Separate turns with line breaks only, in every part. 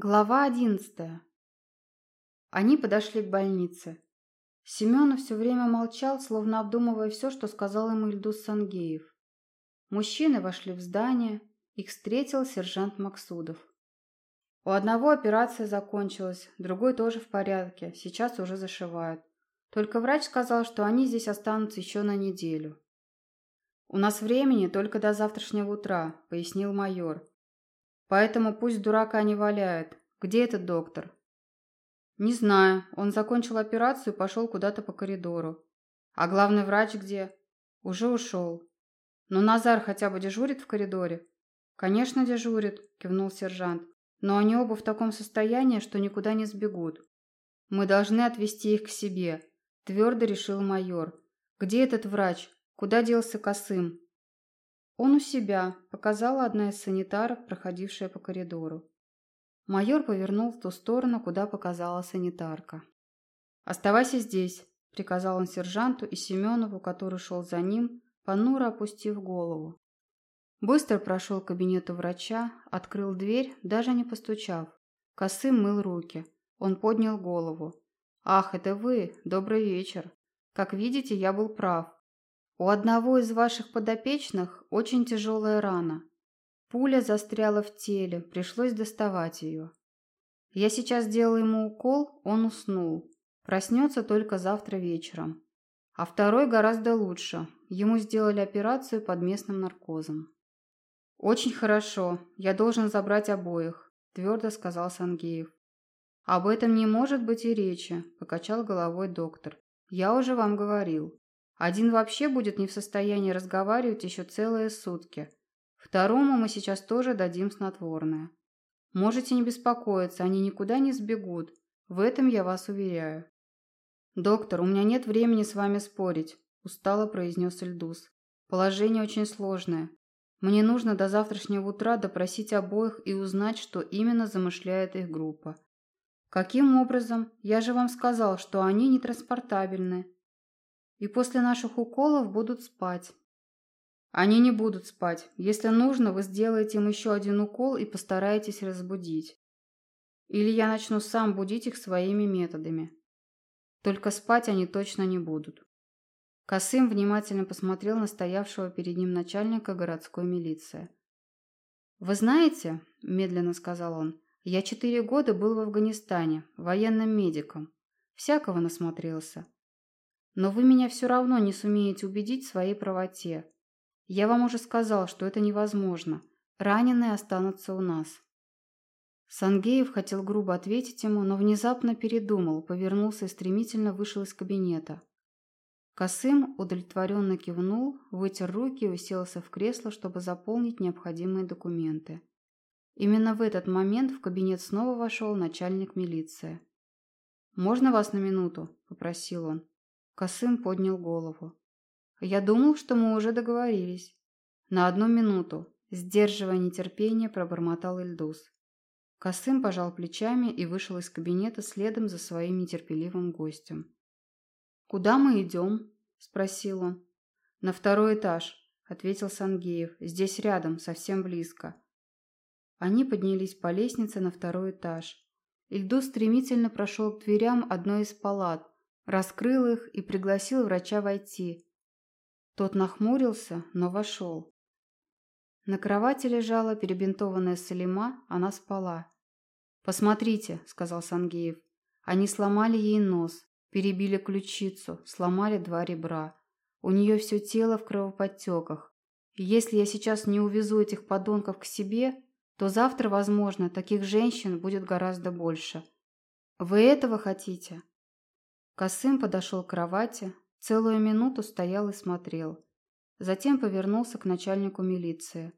Глава одиннадцатая. Они подошли к больнице. Семенов все время молчал, словно обдумывая все, что сказал ему Ильдус Сангеев. Мужчины вошли в здание, их встретил сержант Максудов. У одного операция закончилась, другой тоже в порядке, сейчас уже зашивают. Только врач сказал, что они здесь останутся еще на неделю. «У нас времени только до завтрашнего утра», — пояснил майор. Поэтому пусть дурака не валяет. Где этот доктор? Не знаю. Он закончил операцию и пошел куда-то по коридору. А главный врач где? Уже ушел. Но Назар хотя бы дежурит в коридоре? Конечно, дежурит, кивнул сержант. Но они оба в таком состоянии, что никуда не сбегут. Мы должны отвезти их к себе, твердо решил майор. Где этот врач? Куда делся Косым? «Он у себя», – показала одна из санитарок, проходившая по коридору. Майор повернул в ту сторону, куда показала санитарка. «Оставайся здесь», – приказал он сержанту и Семенову, который шел за ним, понуро опустив голову. Быстро прошел к кабинету врача, открыл дверь, даже не постучав. Косым мыл руки. Он поднял голову. «Ах, это вы! Добрый вечер! Как видите, я был прав. У одного из ваших подопечных очень тяжелая рана. Пуля застряла в теле, пришлось доставать ее. Я сейчас сделал ему укол, он уснул. Проснется только завтра вечером. А второй гораздо лучше. Ему сделали операцию под местным наркозом. «Очень хорошо. Я должен забрать обоих», – твердо сказал Сангеев. «Об этом не может быть и речи», – покачал головой доктор. «Я уже вам говорил. Один вообще будет не в состоянии разговаривать еще целые сутки. Второму мы сейчас тоже дадим снотворное. Можете не беспокоиться, они никуда не сбегут. В этом я вас уверяю. «Доктор, у меня нет времени с вами спорить», – устало произнес Эльдус. «Положение очень сложное. Мне нужно до завтрашнего утра допросить обоих и узнать, что именно замышляет их группа. Каким образом? Я же вам сказал, что они нетранспортабельны и после наших уколов будут спать. Они не будут спать. Если нужно, вы сделаете им еще один укол и постараетесь разбудить. Или я начну сам будить их своими методами. Только спать они точно не будут. Косым внимательно посмотрел на стоявшего перед ним начальника городской милиции. «Вы знаете, — медленно сказал он, — я четыре года был в Афганистане, военным медиком. Всякого насмотрелся. Но вы меня все равно не сумеете убедить в своей правоте. Я вам уже сказал, что это невозможно. Раненые останутся у нас». Сангеев хотел грубо ответить ему, но внезапно передумал, повернулся и стремительно вышел из кабинета. Косым удовлетворенно кивнул, вытер руки и уселся в кресло, чтобы заполнить необходимые документы. Именно в этот момент в кабинет снова вошел начальник милиции. «Можно вас на минуту?» – попросил он. Косым поднял голову. «Я думал, что мы уже договорились». «На одну минуту», – сдерживая нетерпение, пробормотал Ильдус. Косым пожал плечами и вышел из кабинета следом за своим нетерпеливым гостем. «Куда мы идем?» – спросил он. «На второй этаж», – ответил Сангеев. «Здесь рядом, совсем близко». Они поднялись по лестнице на второй этаж. Ильдус стремительно прошел к дверям одной из палат, раскрыл их и пригласил врача войти. Тот нахмурился, но вошел. На кровати лежала перебинтованная Салима, она спала. «Посмотрите», — сказал Сангеев. «Они сломали ей нос, перебили ключицу, сломали два ребра. У нее все тело в кровоподтеках. Если я сейчас не увезу этих подонков к себе, то завтра, возможно, таких женщин будет гораздо больше. Вы этого хотите?» Косым подошел к кровати, целую минуту стоял и смотрел. Затем повернулся к начальнику милиции.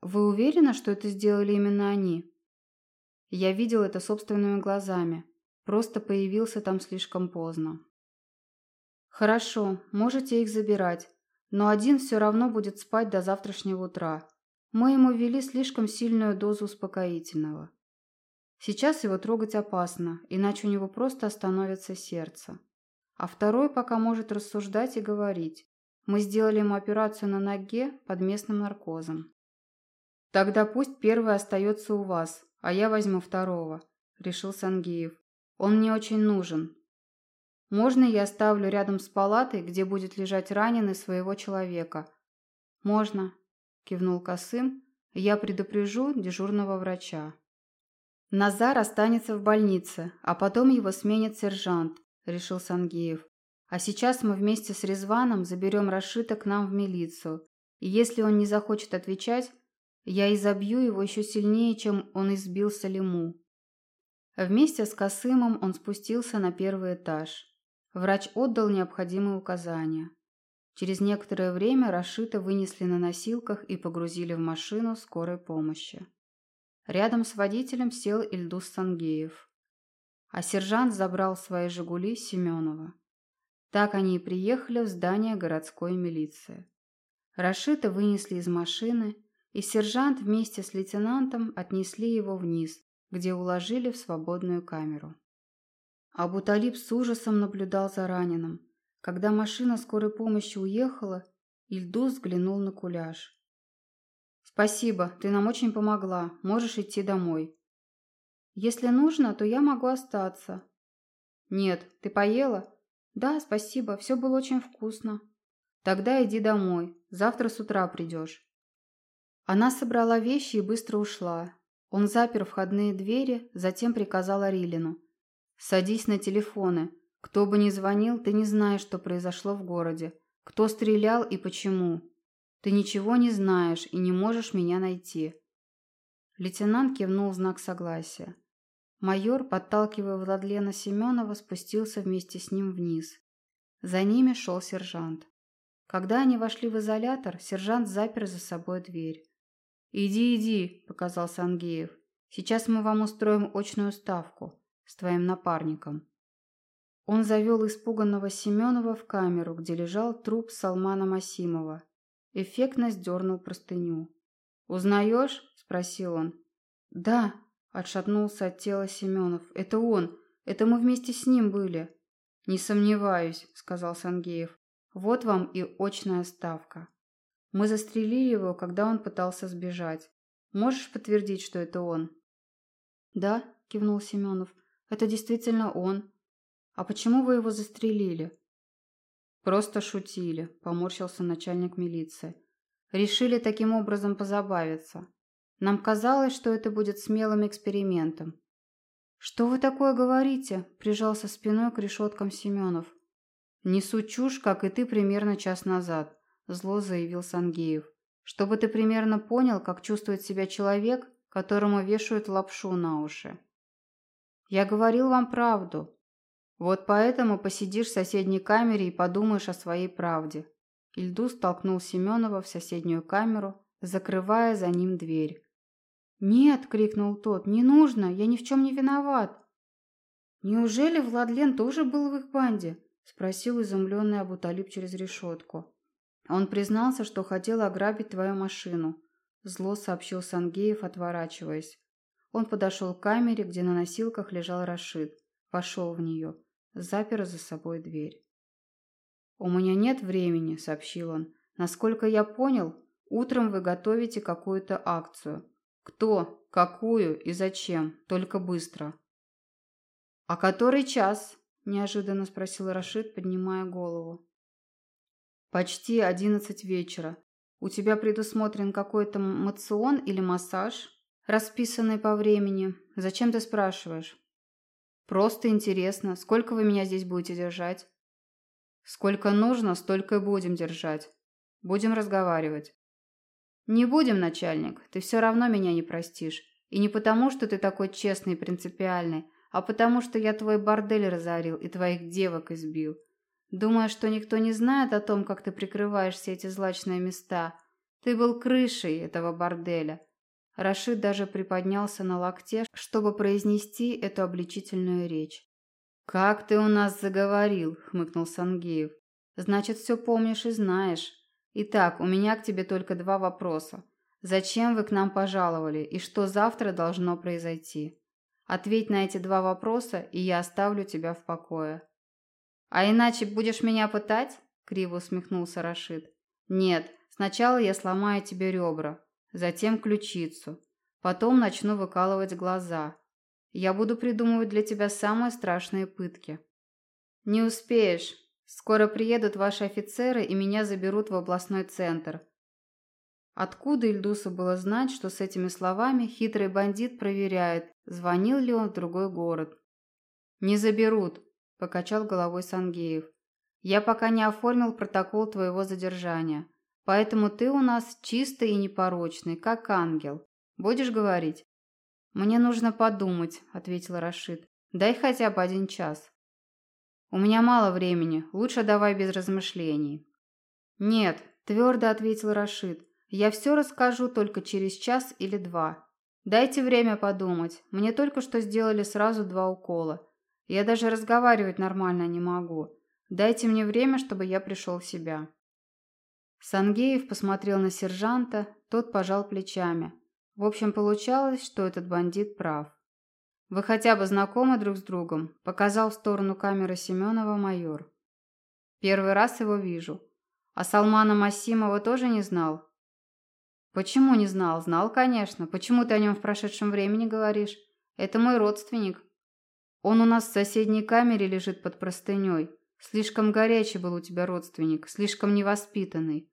«Вы уверены, что это сделали именно они?» «Я видел это собственными глазами. Просто появился там слишком поздно». «Хорошо, можете их забирать, но один все равно будет спать до завтрашнего утра. Мы ему ввели слишком сильную дозу успокоительного. Сейчас его трогать опасно, иначе у него просто остановится сердце. А второй пока может рассуждать и говорить. Мы сделали ему операцию на ноге под местным наркозом. Тогда пусть первый остается у вас, а я возьму второго», – решил Сангеев. «Он мне очень нужен. Можно я оставлю рядом с палатой, где будет лежать раненый своего человека?» «Можно», – кивнул Косым. «Я предупрежу дежурного врача». «Назар останется в больнице, а потом его сменит сержант», – решил Сангеев. «А сейчас мы вместе с Резваном заберем Рашита к нам в милицию. И если он не захочет отвечать, я изобью его еще сильнее, чем он избил Салиму». Вместе с Косымом он спустился на первый этаж. Врач отдал необходимые указания. Через некоторое время Рашита вынесли на носилках и погрузили в машину скорой помощи. Рядом с водителем сел Ильдус Сангеев. А сержант забрал свои «Жигули» Семенова. Так они и приехали в здание городской милиции. Рашита вынесли из машины, и сержант вместе с лейтенантом отнесли его вниз, где уложили в свободную камеру. Абуталиб с ужасом наблюдал за раненым. Когда машина скорой помощи уехала, Ильдус взглянул на куляж. «Спасибо, ты нам очень помогла. Можешь идти домой». «Если нужно, то я могу остаться». «Нет, ты поела?» «Да, спасибо, все было очень вкусно». «Тогда иди домой. Завтра с утра придешь». Она собрала вещи и быстро ушла. Он запер входные двери, затем приказал Арилину. «Садись на телефоны. Кто бы ни звонил, ты не знаешь, что произошло в городе. Кто стрелял и почему. Ты ничего не знаешь и не можешь меня найти». Лейтенант кивнул в знак согласия. Майор, подталкивая Владлена Семенова, спустился вместе с ним вниз. За ними шел сержант. Когда они вошли в изолятор, сержант запер за собой дверь. «Иди, иди», – показал Сангеев. «Сейчас мы вам устроим очную ставку с твоим напарником». Он завел испуганного Семенова в камеру, где лежал труп Салмана Масимова. Эффектно сдернул простыню. «Узнаешь?» – спросил он. «Да», – отшатнулся от тела Семенов. «Это он. Это мы вместе с ним были». «Не сомневаюсь», – сказал Сангеев. «Вот вам и очная ставка. Мы застрелили его, когда он пытался сбежать. Можешь подтвердить, что это он?» «Да», – кивнул Семенов. «Это действительно он. А почему вы его застрелили?» «Просто шутили», – поморщился начальник милиции. «Решили таким образом позабавиться. Нам казалось, что это будет смелым экспериментом». «Что вы такое говорите?» – прижался спиной к решеткам Семенов. «Несу чушь, как и ты примерно час назад», – зло заявил Сангеев. «Чтобы ты примерно понял, как чувствует себя человек, которому вешают лапшу на уши». «Я говорил вам правду. Вот поэтому посидишь в соседней камере и подумаешь о своей правде. Ильдус толкнул Семенова в соседнюю камеру, закрывая за ним дверь. «Нет!» – крикнул тот. «Не нужно! Я ни в чем не виноват!» «Неужели Владлен тоже был в их банде?» – спросил изумленный Абуталиб через решетку. «Он признался, что хотел ограбить твою машину», – зло сообщил Сангеев, отворачиваясь. Он подошел к камере, где на носилках лежал Рашид, вошел в нее запер за собой дверь. «У меня нет времени», — сообщил он. «Насколько я понял, утром вы готовите какую-то акцию. Кто, какую и зачем? Только быстро». «А который час?» – неожиданно спросил Рашид, поднимая голову. «Почти одиннадцать вечера. У тебя предусмотрен какой-то мацион или массаж, расписанный по времени. Зачем ты спрашиваешь?» Просто интересно, сколько вы меня здесь будете держать? Сколько нужно, столько и будем держать. Будем разговаривать. Не будем, начальник, ты все равно меня не простишь. И не потому, что ты такой честный и принципиальный, а потому, что я твой бордель разорил и твоих девок избил. Думая, что никто не знает о том, как ты прикрываешь все эти злачные места. Ты был крышей этого борделя. Рашид даже приподнялся на локте, чтобы произнести эту обличительную речь. «Как ты у нас заговорил?» – хмыкнул Сангеев. «Значит, все помнишь и знаешь. Итак, у меня к тебе только два вопроса. Зачем вы к нам пожаловали и что завтра должно произойти? Ответь на эти два вопроса, и я оставлю тебя в покое». «А иначе будешь меня пытать?» – криво усмехнулся Рашид. «Нет, сначала я сломаю тебе ребра, затем ключицу. Потом начну выкалывать глаза. Я буду придумывать для тебя самые страшные пытки. Не успеешь. Скоро приедут ваши офицеры и меня заберут в областной центр. Откуда Ильдусу было знать, что с этими словами хитрый бандит проверяет, звонил ли он в другой город? «Не заберут», – покачал головой Сангеев. «Я пока не оформил протокол твоего задержания, поэтому ты у нас чистый и непорочный, как ангел. Будешь говорить?» «Мне нужно подумать», – ответил Рашид. «Дай хотя бы один час». «У меня мало времени, лучше давай без размышлений». «Нет», – твердо ответил Рашид. «Я все расскажу только через час или два. Дайте время подумать. Мне только что сделали сразу два укола. Я даже разговаривать нормально не могу. Дайте мне время, чтобы я пришел в себя». Сангеев посмотрел на сержанта, тот пожал плечами. В общем, получалось, что этот бандит прав. «Вы хотя бы знакомы друг с другом?» – показал в сторону камеры Семенова майор. «Первый раз его вижу. А Салмана Масимова тоже не знал?» «Почему не знал? Знал, конечно. Почему ты о нем в прошедшем времени говоришь? Это мой родственник. Он у нас в соседней камере лежит под простыней. Слишком горячий был у тебя родственник, слишком невоспитанный.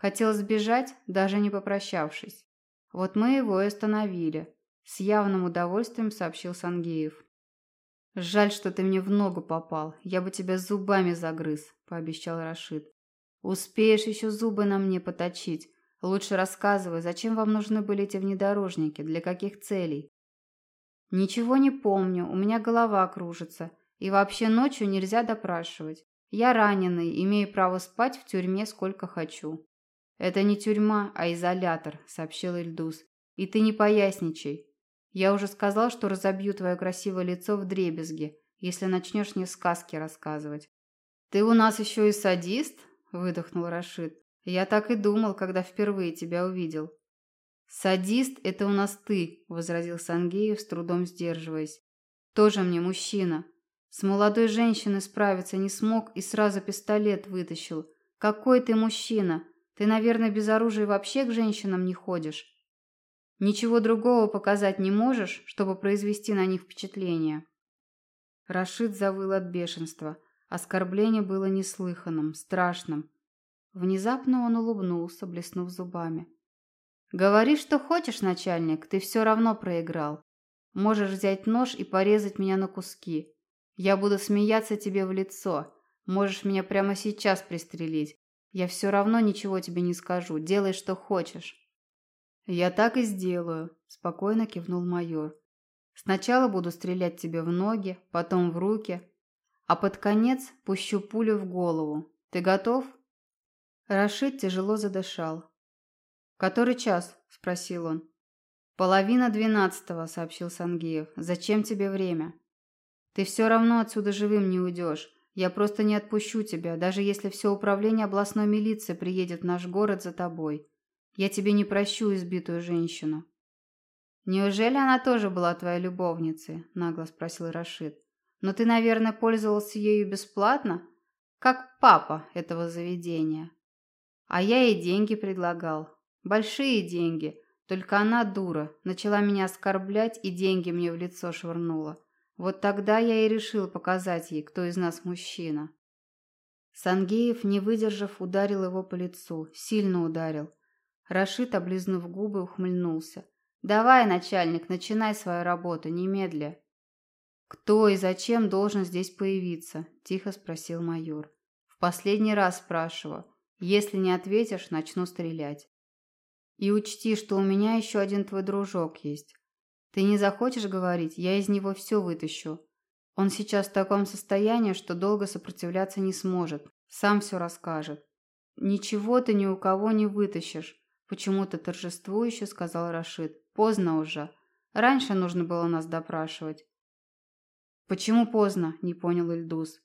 Хотел сбежать, даже не попрощавшись. Вот мы его и остановили. С явным удовольствием сообщил Сангеев. «Жаль, что ты мне в ногу попал. Я бы тебя зубами загрыз», – пообещал Рашид. «Успеешь еще зубы на мне поточить. Лучше рассказывай, зачем вам нужны были эти внедорожники, для каких целей?» «Ничего не помню, у меня голова кружится. И вообще ночью нельзя допрашивать. Я раненый, имею право спать в тюрьме сколько хочу». «Это не тюрьма, а изолятор», — сообщил Ильдус. «И ты не поясничай. Я уже сказал, что разобью твое красивое лицо в дребезги, если начнешь мне сказки рассказывать». «Ты у нас еще и садист?» — выдохнул Рашид. «Я так и думал, когда впервые тебя увидел. «Садист – это у нас ты», – возразил Сангеев, с трудом сдерживаясь. «Тоже мне мужчина. С молодой женщиной справиться не смог и сразу пистолет вытащил. Какой ты мужчина? Ты, наверное, без оружия вообще к женщинам не ходишь. Ничего другого показать не можешь, чтобы произвести на них впечатление». Рашид завыл от бешенства. Оскорбление было неслыханным, страшным. Внезапно он улыбнулся, блеснув зубами. «Говори, что хочешь, начальник, ты все равно проиграл. Можешь взять нож и порезать меня на куски. Я буду смеяться тебе в лицо. Можешь меня прямо сейчас пристрелить. Я все равно ничего тебе не скажу. Делай, что хочешь». «Я так и сделаю», – спокойно кивнул майор. «Сначала буду стрелять тебе в ноги, потом в руки, а под конец пущу пулю в голову. Ты готов?» Рашид тяжело задышал. «Который час?» – спросил он. «Половина двенадцатого», – сообщил Сангеев. «Зачем тебе время?» «Ты все равно отсюда живым не уйдешь. Я просто не отпущу тебя, даже если все управление областной милиции приедет в наш город за тобой. Я тебе не прощу избитую женщину». «Неужели она тоже была твоей любовницей?» – нагло спросил Рашид. «Но ты, наверное, пользовался ею бесплатно, как папа этого заведения. А я ей деньги предлагал. Большие деньги. Только она дура. Начала меня оскорблять и деньги мне в лицо швырнула. Вот тогда я и решил показать ей, кто из нас мужчина. Сангеев, не выдержав, ударил его по лицу. Сильно ударил. Рашид, облизнув губы, ухмыльнулся. «Давай, начальник, начинай свою работу, немедля». «Кто и зачем должен здесь появиться?» – тихо спросил майор. «В последний раз спрашиваю. Если не ответишь, начну стрелять». И учти, что у меня еще один твой дружок есть. Ты не захочешь говорить, я из него все вытащу. Он сейчас в таком состоянии, что долго сопротивляться не сможет. Сам все расскажет. Ничего ты ни у кого не вытащишь. Почему-то торжествующе сказал Рашид. Поздно уже. Раньше нужно было нас допрашивать. Почему поздно? Не понял Ильдус.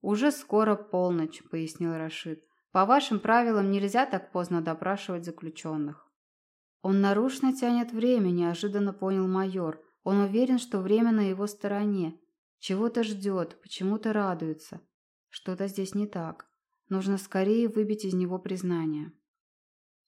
Уже скоро полночь, пояснил Рашид. По вашим правилам нельзя так поздно допрашивать заключенных. Он нарочно тянет время, неожиданно понял майор. Он уверен, что время на его стороне. Чего-то ждет, почему-то радуется. Что-то здесь не так. Нужно скорее выбить из него признание.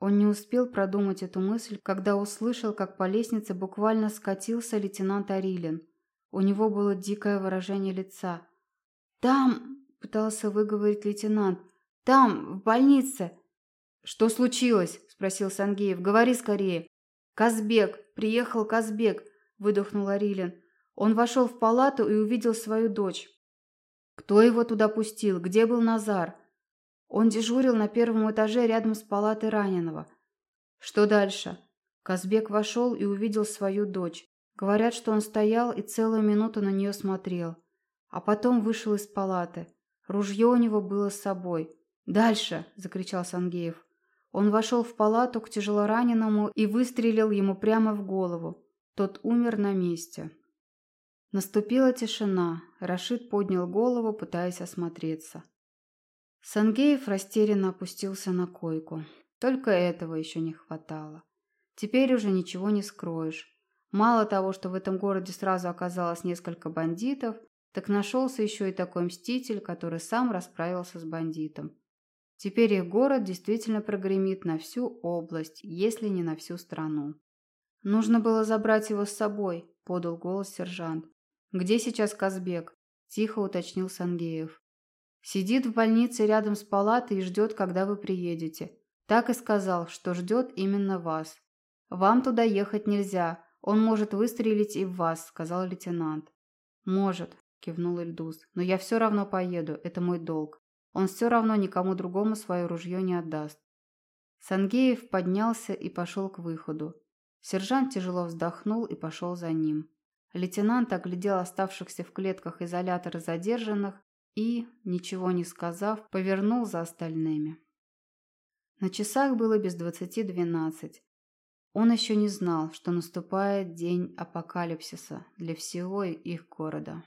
Он не успел продумать эту мысль, когда услышал, как по лестнице буквально скатился лейтенант Арилин. У него было дикое выражение лица. «Там!» – пытался выговорить лейтенант. «Там, в больнице!» «Что случилось?» – спросил Сангеев. «Говори скорее!» «Казбек! Приехал Казбек!» – выдохнул Арилин. Он вошел в палату и увидел свою дочь. Кто его туда пустил? Где был Назар? Он дежурил на первом этаже рядом с палатой раненого. Что дальше? Казбек вошел и увидел свою дочь. Говорят, что он стоял и целую минуту на нее смотрел. А потом вышел из палаты. Ружье у него было с собой. «Дальше!» – закричал Сангеев. Он вошел в палату к тяжелораненому и выстрелил ему прямо в голову. Тот умер на месте. Наступила тишина. Рашид поднял голову, пытаясь осмотреться. Сангеев растерянно опустился на койку. Только этого еще не хватало. Теперь уже ничего не скроешь. Мало того, что в этом городе сразу оказалось несколько бандитов, так нашелся еще и такой мститель, который сам расправился с бандитом. Теперь их город действительно прогремит на всю область, если не на всю страну. «Нужно было забрать его с собой», – подал голос сержант. «Где сейчас Казбек?» – тихо уточнил Сангеев. «Сидит в больнице рядом с палатой и ждет, когда вы приедете. Так и сказал, что ждет именно вас. Вам туда ехать нельзя, он может выстрелить и в вас», – сказал лейтенант. «Может», – кивнул Ильдус, – «но я все равно поеду, это мой долг. Он все равно никому другому свое ружье не отдаст». Сангеев поднялся и пошел к выходу. Сержант тяжело вздохнул и пошел за ним. Лейтенант оглядел оставшихся в клетках изолятора задержанных и, ничего не сказав, повернул за остальными. На часах было без двадцати двенадцать. Он еще не знал, что наступает день апокалипсиса для всего их города.